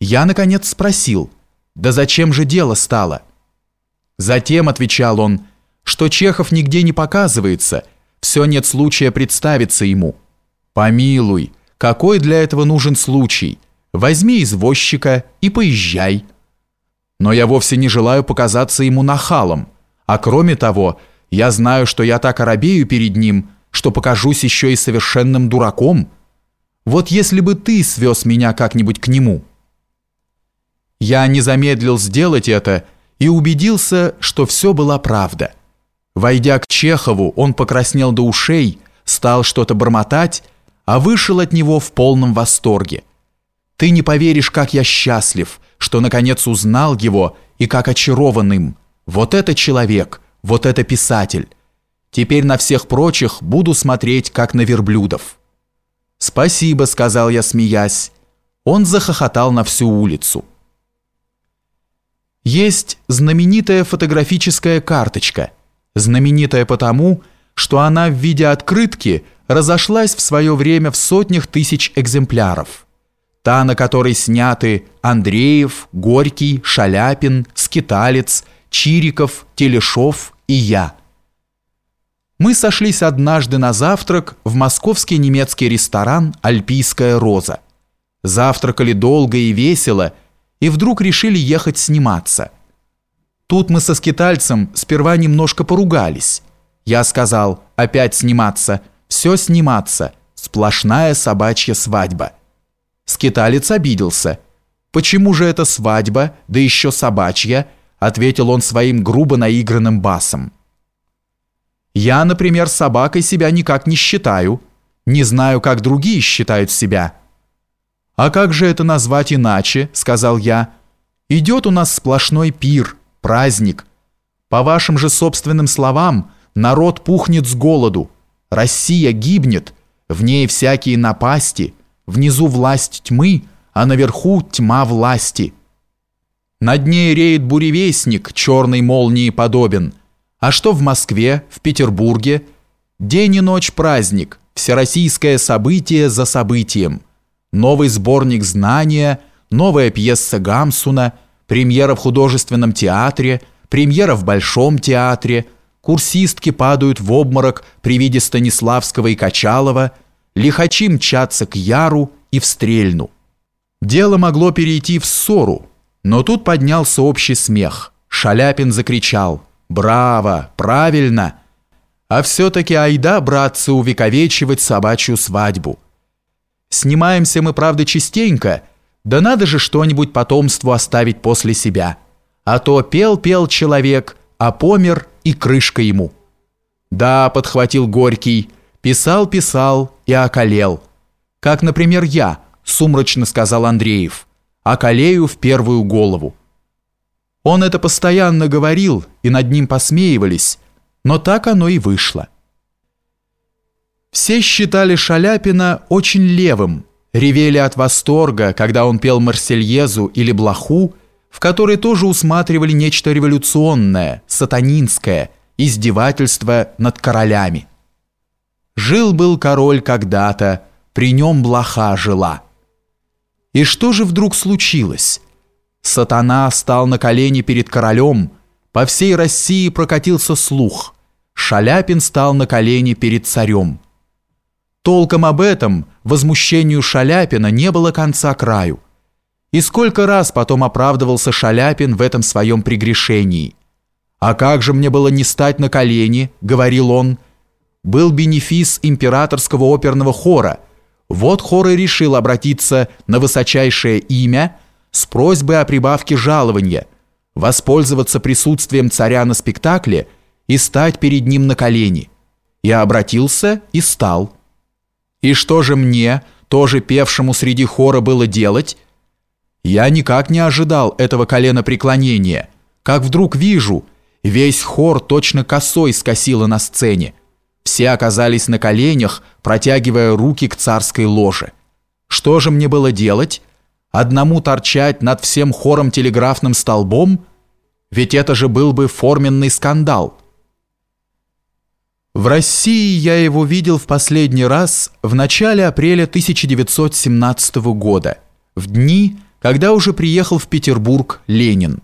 Я, наконец, спросил, да зачем же дело стало? Затем, отвечал он, что Чехов нигде не показывается, все нет случая представиться ему. Помилуй, какой для этого нужен случай? Возьми извозчика и поезжай. Но я вовсе не желаю показаться ему нахалом, а кроме того, я знаю, что я так оробею перед ним, что покажусь еще и совершенным дураком. Вот если бы ты свез меня как-нибудь к нему». Я не замедлил сделать это и убедился, что все была правда. Войдя к Чехову, он покраснел до ушей, стал что-то бормотать, а вышел от него в полном восторге. Ты не поверишь, как я счастлив, что наконец узнал его и как очарован им. Вот это человек, вот это писатель. Теперь на всех прочих буду смотреть, как на верблюдов. «Спасибо», — сказал я, смеясь. Он захохотал на всю улицу. Есть знаменитая фотографическая карточка, знаменитая потому, что она в виде открытки разошлась в свое время в сотнях тысяч экземпляров. Та, на которой сняты Андреев, Горький, Шаляпин, Скиталец, Чириков, Телешов и я. Мы сошлись однажды на завтрак в московский немецкий ресторан «Альпийская роза». Завтракали долго и весело – и вдруг решили ехать сниматься. Тут мы со скитальцем сперва немножко поругались. Я сказал, опять сниматься, все сниматься, сплошная собачья свадьба. Скиталец обиделся. «Почему же это свадьба, да еще собачья?» ответил он своим грубо наигранным басом. «Я, например, собакой себя никак не считаю. Не знаю, как другие считают себя». «А как же это назвать иначе?» – сказал я. «Идет у нас сплошной пир, праздник. По вашим же собственным словам, народ пухнет с голоду. Россия гибнет, в ней всякие напасти, внизу власть тьмы, а наверху тьма власти. Над ней реет буревестник, черной молнии подобен. А что в Москве, в Петербурге? День и ночь праздник, всероссийское событие за событием» новый сборник знания, новая пьеса Гамсуна, премьера в художественном театре, премьера в Большом театре, курсистки падают в обморок при виде Станиславского и Качалова, лихачи мчатся к Яру и в Стрельну. Дело могло перейти в ссору, но тут поднялся общий смех. Шаляпин закричал «Браво! Правильно!» А все-таки айда, братцы, увековечивать собачью свадьбу – Снимаемся мы, правда, частенько, да надо же что-нибудь потомству оставить после себя. А то пел-пел человек, а помер и крышка ему. Да, подхватил Горький, писал-писал и околел. Как, например, я, сумрачно сказал Андреев, околею в первую голову. Он это постоянно говорил, и над ним посмеивались, но так оно и вышло. Все считали Шаляпина очень левым, ревели от восторга, когда он пел Марсельезу или Блоху, в которой тоже усматривали нечто революционное, сатанинское, издевательство над королями. Жил-был король когда-то, при нем блоха жила. И что же вдруг случилось? Сатана стал на колени перед королем, по всей России прокатился слух. Шаляпин стал на колени перед царем. Толком об этом, возмущению Шаляпина, не было конца краю. И сколько раз потом оправдывался Шаляпин в этом своем прегрешении. «А как же мне было не стать на колени?» — говорил он. «Был бенефис императорского оперного хора. Вот хор и решил обратиться на высочайшее имя с просьбой о прибавке жалования, воспользоваться присутствием царя на спектакле и стать перед ним на колени. И обратился и стал». И что же мне, тоже певшему среди хора, было делать? Я никак не ожидал этого колена преклонения, как вдруг вижу, весь хор точно косой скосило на сцене. Все оказались на коленях, протягивая руки к царской ложе. Что же мне было делать? Одному торчать над всем хором телеграфным столбом? Ведь это же был бы форменный скандал. В России я его видел в последний раз в начале апреля 1917 года, в дни, когда уже приехал в Петербург Ленин.